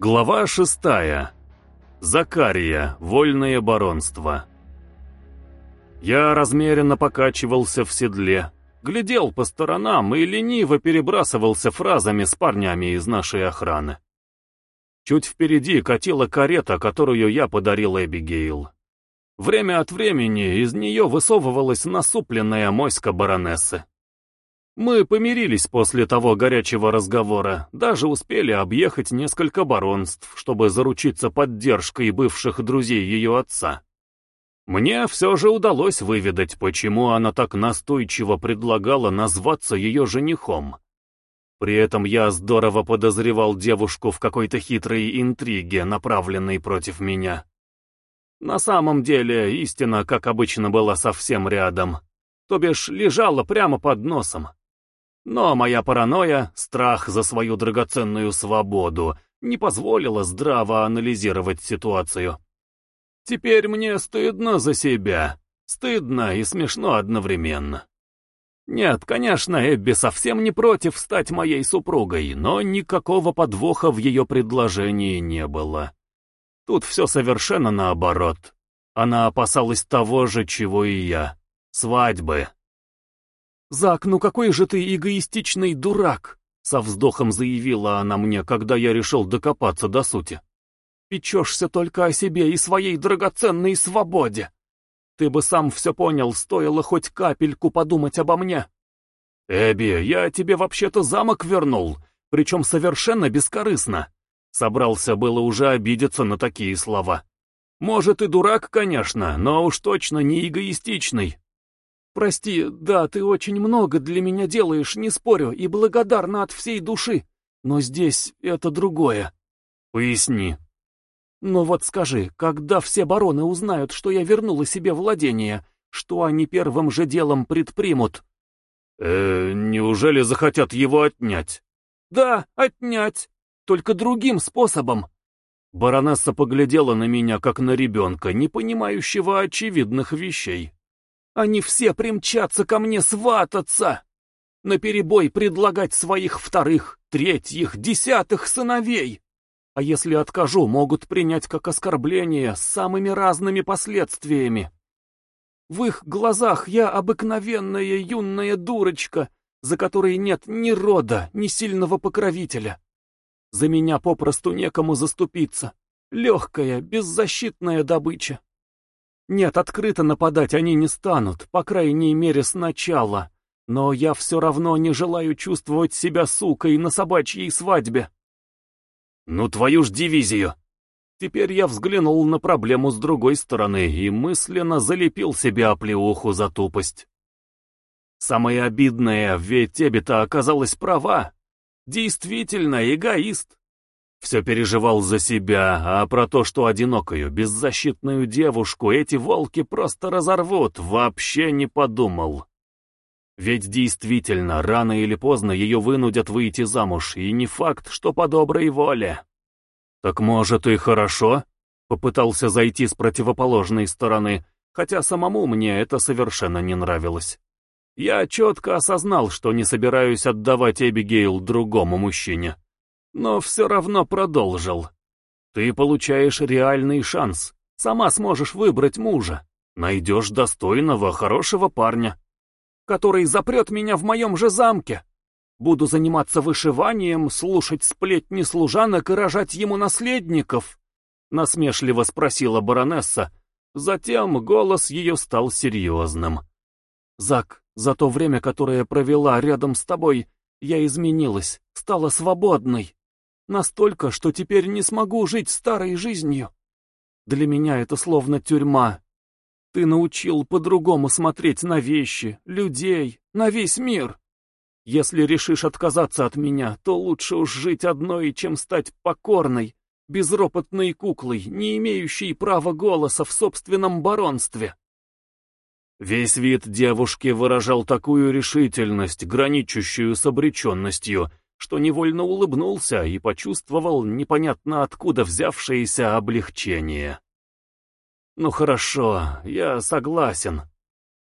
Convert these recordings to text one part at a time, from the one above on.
Глава шестая. Закария. Вольное баронство. Я размеренно покачивался в седле, глядел по сторонам и лениво перебрасывался фразами с парнями из нашей охраны. Чуть впереди катила карета, которую я подарил Эбигейл. Время от времени из нее высовывалась насупленная моська баронессы. Мы помирились после того горячего разговора, даже успели объехать несколько баронств, чтобы заручиться поддержкой бывших друзей ее отца. Мне все же удалось выведать, почему она так настойчиво предлагала назваться ее женихом. При этом я здорово подозревал девушку в какой-то хитрой интриге, направленной против меня. На самом деле, истина, как обычно, была совсем рядом, то бишь лежала прямо под носом. Но моя паранойя, страх за свою драгоценную свободу, не позволила здраво анализировать ситуацию. Теперь мне стыдно за себя. Стыдно и смешно одновременно. Нет, конечно, Эбби совсем не против стать моей супругой, но никакого подвоха в ее предложении не было. Тут все совершенно наоборот. Она опасалась того же, чего и я. Свадьбы. «Зак, ну какой же ты эгоистичный дурак!» Со вздохом заявила она мне, когда я решил докопаться до сути. «Печешься только о себе и своей драгоценной свободе. Ты бы сам все понял, стоило хоть капельку подумать обо мне». «Эбби, я тебе вообще-то замок вернул, причем совершенно бескорыстно». Собрался было уже обидеться на такие слова. «Может и дурак, конечно, но уж точно не эгоистичный». Прости, да, ты очень много для меня делаешь, не спорю, и благодарна от всей души. Но здесь это другое. Поясни. Но вот скажи, когда все бароны узнают, что я вернула себе владение, что они первым же делом предпримут? Э, неужели захотят его отнять? Да, отнять. Только другим способом. Баронесса поглядела на меня, как на ребенка, не понимающего очевидных вещей. Они все примчатся ко мне свататься, наперебой предлагать своих вторых, третьих, десятых сыновей. А если откажу, могут принять как оскорбление с самыми разными последствиями. В их глазах я обыкновенная юная дурочка, за которой нет ни рода, ни сильного покровителя. За меня попросту некому заступиться. Легкая, беззащитная добыча. Нет, открыто нападать они не станут, по крайней мере сначала. Но я все равно не желаю чувствовать себя сукой на собачьей свадьбе. Ну твою ж дивизию! Теперь я взглянул на проблему с другой стороны и мысленно залепил себе оплеуху за тупость. Самое обидное, ведь Эбита оказалась права. Действительно, эгоист. Все переживал за себя, а про то, что одинокую, беззащитную девушку эти волки просто разорвут, вообще не подумал. Ведь действительно, рано или поздно ее вынудят выйти замуж, и не факт, что по доброй воле. Так может и хорошо? Попытался зайти с противоположной стороны, хотя самому мне это совершенно не нравилось. Я четко осознал, что не собираюсь отдавать Эбигейл другому мужчине но все равно продолжил. Ты получаешь реальный шанс, сама сможешь выбрать мужа, найдешь достойного, хорошего парня, который запрет меня в моем же замке. Буду заниматься вышиванием, слушать сплетни служанок и рожать ему наследников, насмешливо спросила баронесса. Затем голос ее стал серьезным. Зак, за то время, которое провела рядом с тобой, я изменилась, стала свободной. Настолько, что теперь не смогу жить старой жизнью. Для меня это словно тюрьма. Ты научил по-другому смотреть на вещи, людей, на весь мир. Если решишь отказаться от меня, то лучше уж жить одной, чем стать покорной, безропотной куклой, не имеющей права голоса в собственном баронстве. Весь вид девушки выражал такую решительность, граничащую с обреченностью, что невольно улыбнулся и почувствовал непонятно откуда взявшееся облегчение. «Ну хорошо, я согласен.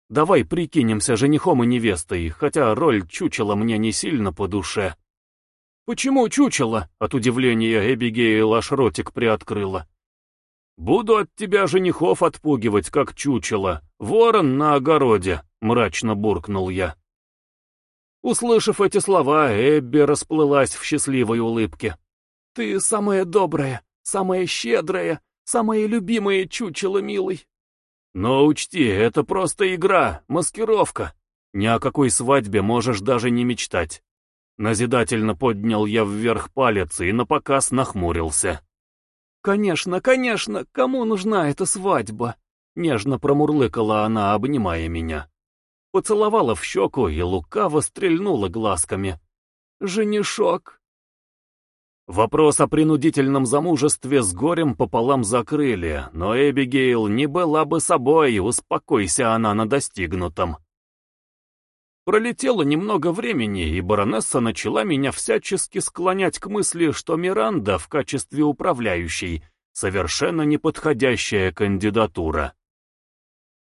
Давай прикинемся женихом и невестой, хотя роль чучела мне не сильно по душе». «Почему чучело?» — от удивления Эбигейл аж ротик приоткрыла. «Буду от тебя женихов отпугивать, как чучело. Ворон на огороде», — мрачно буркнул я. Услышав эти слова, Эбби расплылась в счастливой улыбке. «Ты самая добрая, самая щедрая, самая любимая чучело, милый». «Но учти, это просто игра, маскировка. Ни о какой свадьбе можешь даже не мечтать». Назидательно поднял я вверх палец и напоказ нахмурился. «Конечно, конечно, кому нужна эта свадьба?» Нежно промурлыкала она, обнимая меня. Поцеловала в щеку и лукаво стрельнула глазками. «Женишок!» Вопрос о принудительном замужестве с горем пополам закрыли, но Эбигейл не была бы собой, успокойся она на достигнутом. Пролетело немного времени, и баронесса начала меня всячески склонять к мысли, что Миранда в качестве управляющей совершенно неподходящая кандидатура.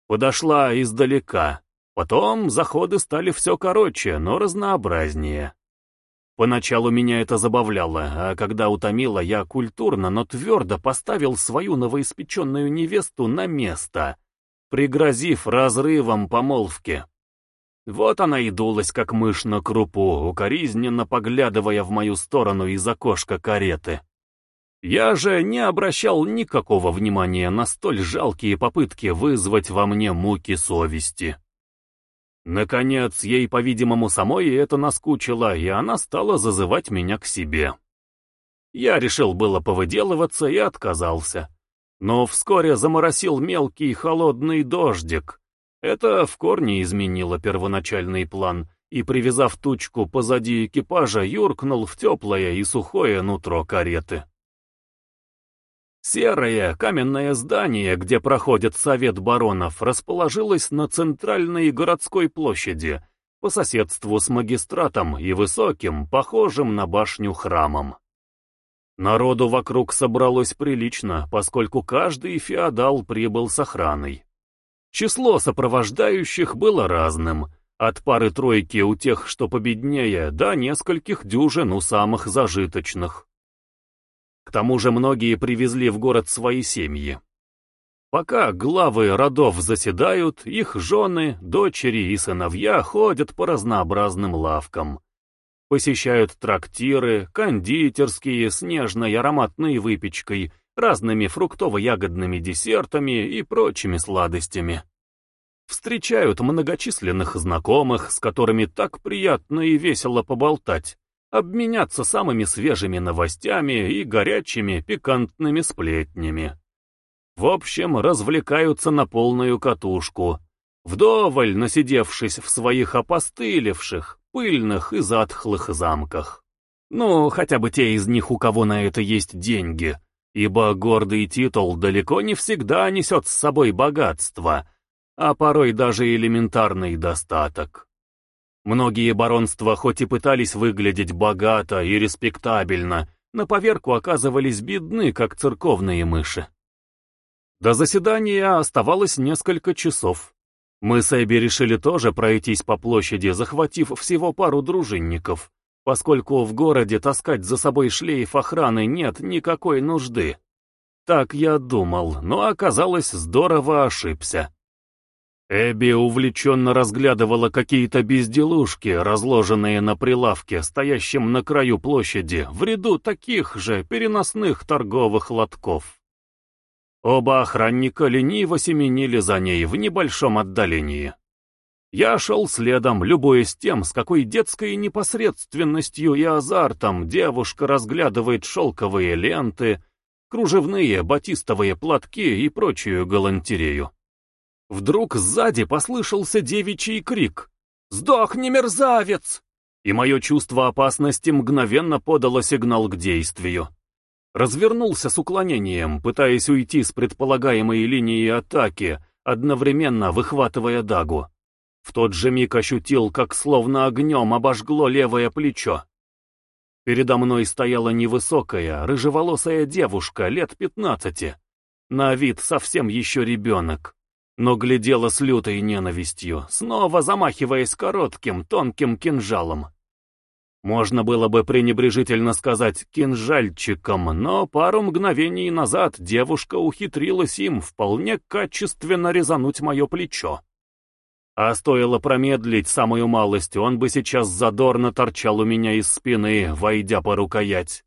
Подошла издалека. Потом заходы стали все короче, но разнообразнее. Поначалу меня это забавляло, а когда утомило, я культурно, но твердо поставил свою новоиспеченную невесту на место, пригрозив разрывом помолвки. Вот она и дулась, как мышь на крупу, укоризненно поглядывая в мою сторону из окошка кареты. Я же не обращал никакого внимания на столь жалкие попытки вызвать во мне муки совести. Наконец, ей, по-видимому, самой это наскучило, и она стала зазывать меня к себе. Я решил было повыделываться и отказался. Но вскоре заморосил мелкий холодный дождик, это в корне изменило первоначальный план, и, привязав тучку позади экипажа, юркнул в теплое и сухое нутро кареты. Серое каменное здание, где проходит совет баронов, расположилось на центральной городской площади, по соседству с магистратом и высоким, похожим на башню храмом. Народу вокруг собралось прилично, поскольку каждый феодал прибыл с охраной. Число сопровождающих было разным, от пары-тройки у тех, что победнее, до нескольких дюжин у самых зажиточных. Тому же многие привезли в город свои семьи. Пока главы родов заседают, их жены, дочери и сыновья ходят по разнообразным лавкам. Посещают трактиры, кондитерские с нежной ароматной выпечкой, разными фруктово-ягодными десертами и прочими сладостями. Встречают многочисленных знакомых, с которыми так приятно и весело поболтать, обменяться самыми свежими новостями и горячими пикантными сплетнями. В общем, развлекаются на полную катушку, вдоволь насидевшись в своих опостылевших, пыльных и затхлых замках. Ну, хотя бы те из них, у кого на это есть деньги — ибо гордый титул далеко не всегда несет с собой богатство, а порой даже элементарный достаток. Многие баронства хоть и пытались выглядеть богато и респектабельно, на поверку оказывались бедны, как церковные мыши. До заседания оставалось несколько часов. Мы с Эбби решили тоже пройтись по площади, захватив всего пару дружинников поскольку в городе таскать за собой шлейф охраны нет никакой нужды. Так я думал, но оказалось здорово ошибся. Эбби увлеченно разглядывала какие-то безделушки, разложенные на прилавке, стоящем на краю площади, в ряду таких же переносных торговых лотков. Оба охранника лениво семенили за ней в небольшом отдалении. Я шел следом, любуясь тем, с какой детской непосредственностью и азартом девушка разглядывает шелковые ленты, кружевные батистовые платки и прочую галантерею. Вдруг сзади послышался девичий крик «Сдохни, мерзавец!» И мое чувство опасности мгновенно подало сигнал к действию. Развернулся с уклонением, пытаясь уйти с предполагаемой линии атаки, одновременно выхватывая дагу. В тот же миг ощутил, как словно огнем обожгло левое плечо. Передо мной стояла невысокая, рыжеволосая девушка лет пятнадцати. На вид совсем еще ребенок, но глядела с лютой ненавистью, снова замахиваясь коротким, тонким кинжалом. Можно было бы пренебрежительно сказать «кинжальчиком», но пару мгновений назад девушка ухитрилась им вполне качественно резануть мое плечо. А стоило промедлить самую малость, он бы сейчас задорно торчал у меня из спины, войдя по рукоять.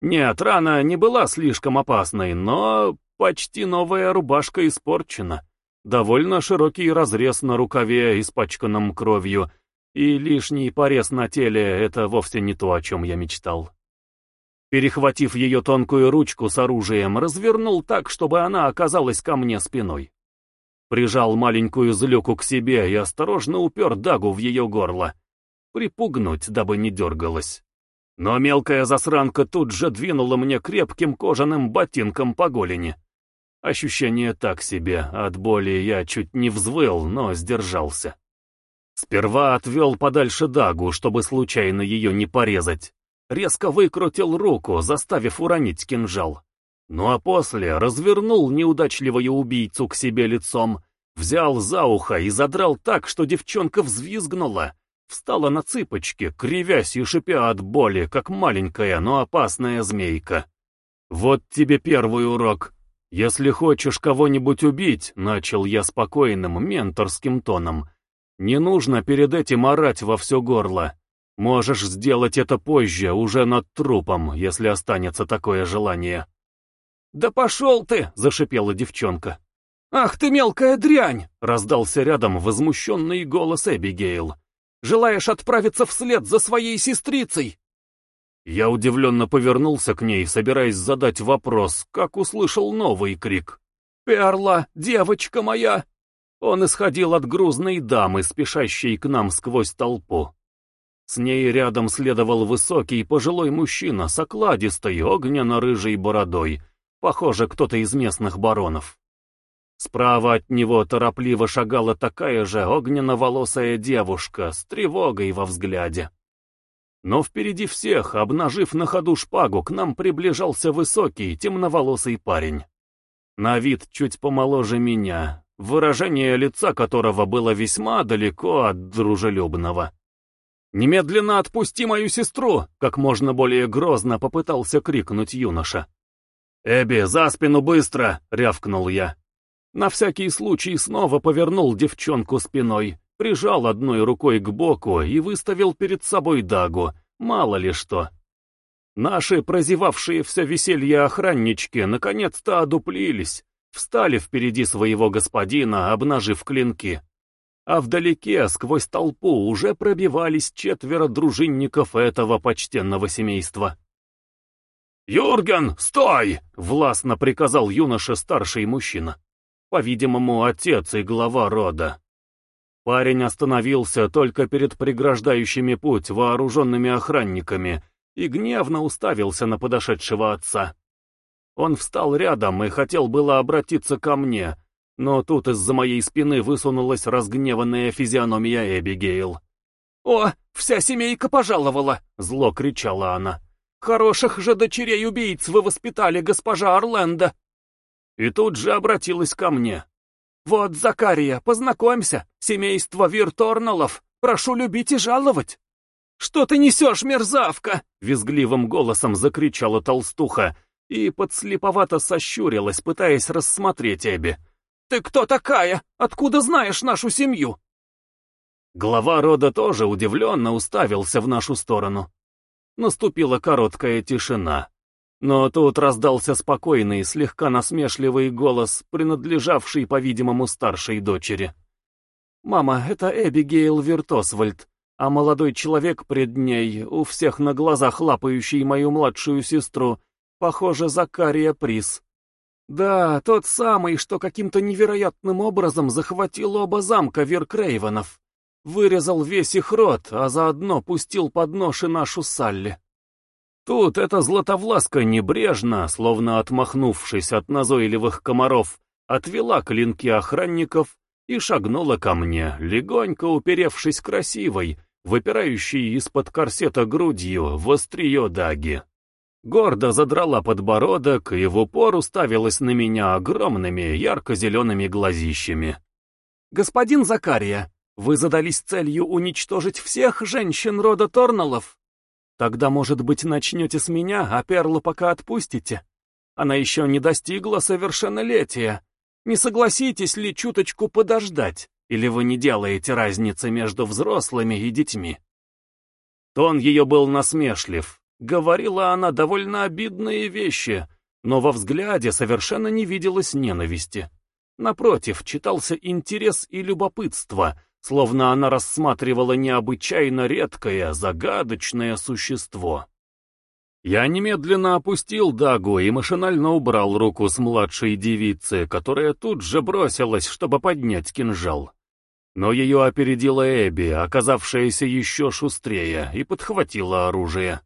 Нет, рана не была слишком опасной, но почти новая рубашка испорчена. Довольно широкий разрез на рукаве, испачканном кровью, и лишний порез на теле — это вовсе не то, о чем я мечтал. Перехватив ее тонкую ручку с оружием, развернул так, чтобы она оказалась ко мне спиной. Прижал маленькую злюку к себе и осторожно упер дагу в ее горло. Припугнуть, дабы не дергалась. Но мелкая засранка тут же двинула мне крепким кожаным ботинком по голени. Ощущение так себе, от боли я чуть не взвыл, но сдержался. Сперва отвел подальше дагу, чтобы случайно ее не порезать. Резко выкрутил руку, заставив уронить кинжал. Ну а после развернул неудачливую убийцу к себе лицом, взял за ухо и задрал так, что девчонка взвизгнула, встала на цыпочки, кривясь и шипя от боли, как маленькая, но опасная змейка. «Вот тебе первый урок. Если хочешь кого-нибудь убить», — начал я спокойным, менторским тоном, — «не нужно перед этим орать во все горло. Можешь сделать это позже, уже над трупом, если останется такое желание». «Да пошел ты!» — зашипела девчонка. «Ах ты мелкая дрянь!» — раздался рядом возмущенный голос Эбигейл. Желаешь отправиться вслед за своей сестрицей?» Я удивленно повернулся к ней, собираясь задать вопрос, как услышал новый крик. «Перла, девочка моя!» Он исходил от грузной дамы, спешащей к нам сквозь толпу. С ней рядом следовал высокий пожилой мужчина с окладистой огненно-рыжей бородой, похоже, кто-то из местных баронов. Справа от него торопливо шагала такая же огненно-волосая девушка с тревогой во взгляде. Но впереди всех, обнажив на ходу шпагу, к нам приближался высокий, темноволосый парень. На вид чуть помоложе меня, выражение лица которого было весьма далеко от дружелюбного. «Немедленно отпусти мою сестру!» — как можно более грозно попытался крикнуть юноша. «Эбби, за спину быстро!» — рявкнул я. На всякий случай снова повернул девчонку спиной, прижал одной рукой к боку и выставил перед собой дагу, мало ли что. Наши прозевавшие все веселье охраннички наконец-то одуплились, встали впереди своего господина, обнажив клинки. А вдалеке, сквозь толпу, уже пробивались четверо дружинников этого почтенного семейства. «Юрген, стой!» — властно приказал юноша старший мужчина. По-видимому, отец и глава рода. Парень остановился только перед преграждающими путь вооруженными охранниками и гневно уставился на подошедшего отца. Он встал рядом и хотел было обратиться ко мне, но тут из-за моей спины высунулась разгневанная физиономия Эбигейл. «О, вся семейка пожаловала!» — зло кричала она. «Хороших же дочерей-убийц вы воспитали, госпожа Орленда!» И тут же обратилась ко мне. «Вот, Закария, познакомься, семейство Вирторналов, прошу любить и жаловать». «Что ты несешь, мерзавка?» — визгливым голосом закричала толстуха и подслеповато сощурилась, пытаясь рассмотреть Эбби. «Ты кто такая? Откуда знаешь нашу семью?» Глава рода тоже удивленно уставился в нашу сторону. Наступила короткая тишина. Но тут раздался спокойный, слегка насмешливый голос, принадлежавший, по-видимому, старшей дочери. «Мама, это Эбигейл Виртосвальд, а молодой человек пред ней, у всех на глазах лапающий мою младшую сестру, похоже, Закария Прис. Да, тот самый, что каким-то невероятным образом захватил оба замка Виркрейвенов, вырезал весь их рот, а заодно пустил под нож и нашу Салли». Тут эта златовласка небрежно, словно отмахнувшись от назойливых комаров, отвела клинки охранников и шагнула ко мне, легонько уперевшись красивой, выпирающей из-под корсета грудью в острие даги. Гордо задрала подбородок и в упор уставилась на меня огромными ярко-зелеными глазищами. «Господин Закария, Вы задались целью уничтожить всех женщин рода Торналов? Тогда, может быть, начнете с меня, а Перлу пока отпустите? Она еще не достигла совершеннолетия. Не согласитесь ли чуточку подождать? Или вы не делаете разницы между взрослыми и детьми?» Тон ее был насмешлив. Говорила она довольно обидные вещи, но во взгляде совершенно не виделось ненависти. Напротив, читался интерес и любопытство, словно она рассматривала необычайно редкое, загадочное существо. Я немедленно опустил дагу и машинально убрал руку с младшей девицы, которая тут же бросилась, чтобы поднять кинжал. Но ее опередила Эбби, оказавшаяся еще шустрее, и подхватила оружие.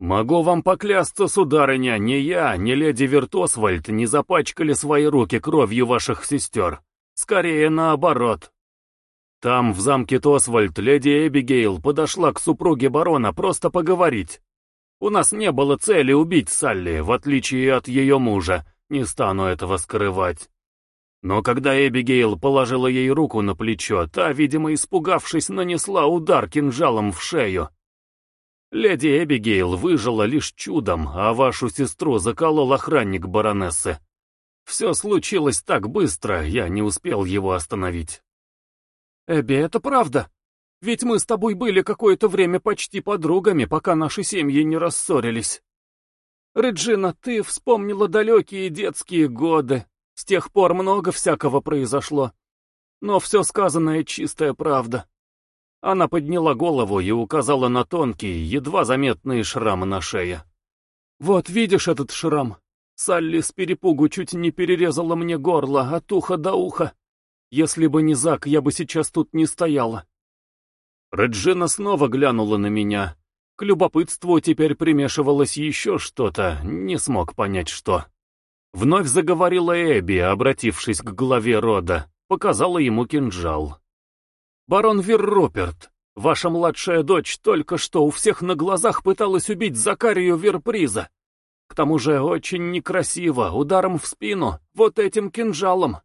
«Могу вам поклясться, сударыня, ни я, ни леди Вертосвальд не запачкали свои руки кровью ваших сестер. Скорее наоборот. Там, в замке Тосвальд, леди Эбигейл подошла к супруге барона просто поговорить. У нас не было цели убить Салли, в отличие от ее мужа, не стану этого скрывать. Но когда Эбигейл положила ей руку на плечо, та, видимо, испугавшись, нанесла удар кинжалом в шею. Леди Эбигейл выжила лишь чудом, а вашу сестру заколол охранник баронессы. Все случилось так быстро, я не успел его остановить. «Эбби, это правда? Ведь мы с тобой были какое-то время почти подругами, пока наши семьи не рассорились. Реджина, ты вспомнила далекие детские годы. С тех пор много всякого произошло. Но все сказанное чистая правда. Она подняла голову и указала на тонкий, едва заметный шрам на шее. «Вот видишь этот шрам? Салли с перепугу чуть не перерезала мне горло от уха до уха. Если бы не Зак, я бы сейчас тут не стояла». Реджина снова глянула на меня. К любопытству теперь примешивалось еще что-то, не смог понять что. Вновь заговорила Эбби, обратившись к главе рода, показала ему кинжал. «Барон Верруперт, ваша младшая дочь только что у всех на глазах пыталась убить Закарию Верприза. К тому же очень некрасиво, ударом в спину, вот этим кинжалом».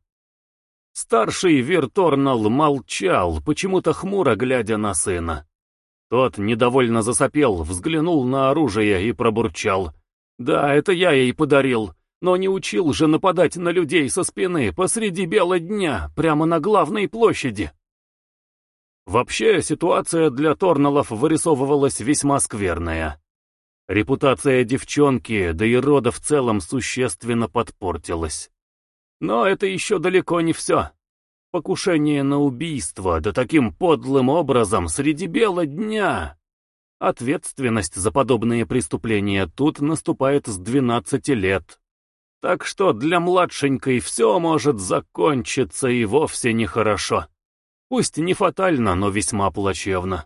Старший Вирторнал молчал, почему-то хмуро глядя на сына. Тот недовольно засопел, взглянул на оружие и пробурчал. «Да, это я ей подарил, но не учил же нападать на людей со спины посреди бела дня, прямо на главной площади». Вообще, ситуация для Торналов вырисовывалась весьма скверная. Репутация девчонки, да и рода в целом существенно подпортилась. Но это еще далеко не все. Покушение на убийство, да таким подлым образом среди бела дня. Ответственность за подобные преступления тут наступает с 12 лет. Так что для младшенькой все может закончиться и вовсе нехорошо. Пусть не фатально, но весьма плачевно.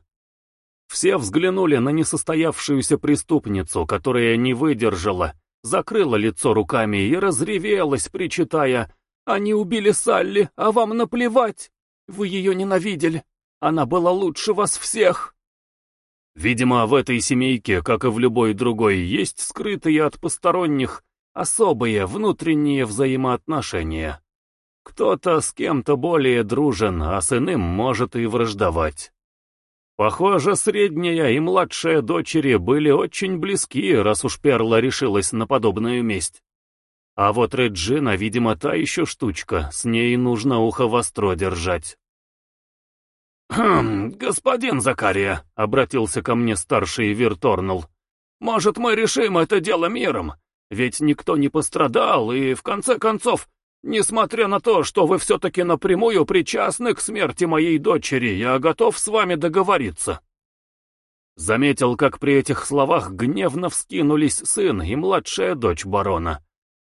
Все взглянули на несостоявшуюся преступницу, которая не выдержала, закрыла лицо руками и разревелась, причитая «Они убили Салли, а вам наплевать! Вы ее ненавидели! Она была лучше вас всех!» Видимо, в этой семейке, как и в любой другой, есть скрытые от посторонних особые внутренние взаимоотношения. Кто-то с кем-то более дружен, а с иным может и враждовать. Похоже, средняя и младшая дочери были очень близки, раз уж Перла решилась на подобную месть. А вот Реджина, видимо, та еще штучка, с ней нужно ухо востро держать. «Хм, господин Закария», — обратился ко мне старший Вирторнул, — «может, мы решим это дело миром? Ведь никто не пострадал, и, в конце концов, Несмотря на то, что вы все-таки напрямую причастны к смерти моей дочери, я готов с вами договориться. Заметил, как при этих словах гневно вскинулись сын и младшая дочь барона.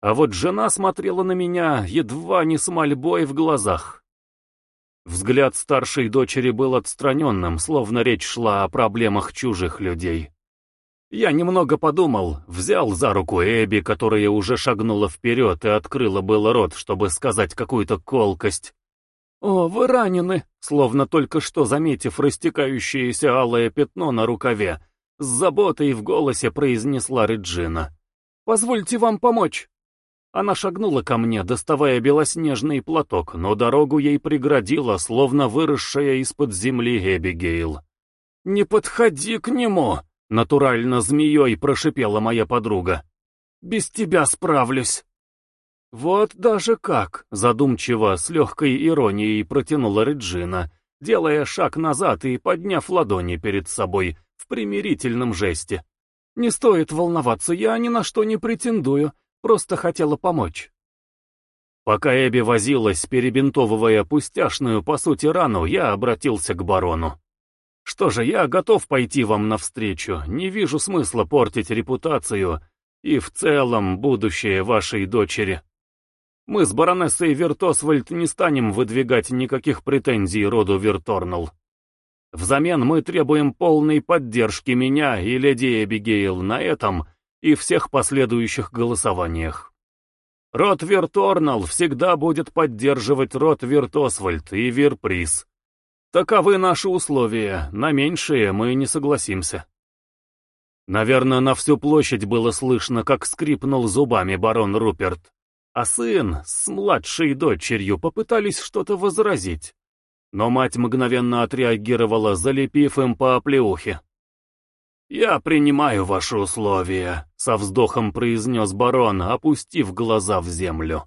А вот жена смотрела на меня, едва не с мольбой в глазах. Взгляд старшей дочери был отстраненным, словно речь шла о проблемах чужих людей. Я немного подумал, взял за руку Эбби, которая уже шагнула вперед и открыла было рот, чтобы сказать какую-то колкость. «О, вы ранены!» Словно только что заметив растекающееся алое пятно на рукаве, с заботой в голосе произнесла Реджина. «Позвольте вам помочь». Она шагнула ко мне, доставая белоснежный платок, но дорогу ей преградила, словно выросшая из-под земли Эбигейл. «Не подходи к нему!» — натурально змеей прошипела моя подруга. «Без тебя справлюсь!» «Вот даже как!» — задумчиво, с легкой иронией протянула Реджина, делая шаг назад и подняв ладони перед собой в примирительном жесте. «Не стоит волноваться, я ни на что не претендую, просто хотела помочь». Пока Эбби возилась, перебинтовывая пустяшную, по сути, рану, я обратился к барону. «Что же, я готов пойти вам навстречу, не вижу смысла портить репутацию и в целом будущее вашей дочери». Мы с баронессой Вертосвальд не станем выдвигать никаких претензий роду Верторнелл. Взамен мы требуем полной поддержки меня и леди Эбигейл на этом и всех последующих голосованиях. Род Верторнелл всегда будет поддерживать род Вертосвальд и Верприз. Таковы наши условия, на меньшие мы не согласимся. Наверное, на всю площадь было слышно, как скрипнул зубами барон Руперт а сын с младшей дочерью попытались что-то возразить. Но мать мгновенно отреагировала, залепив им по оплеухе. «Я принимаю ваши условия», — со вздохом произнес барон, опустив глаза в землю.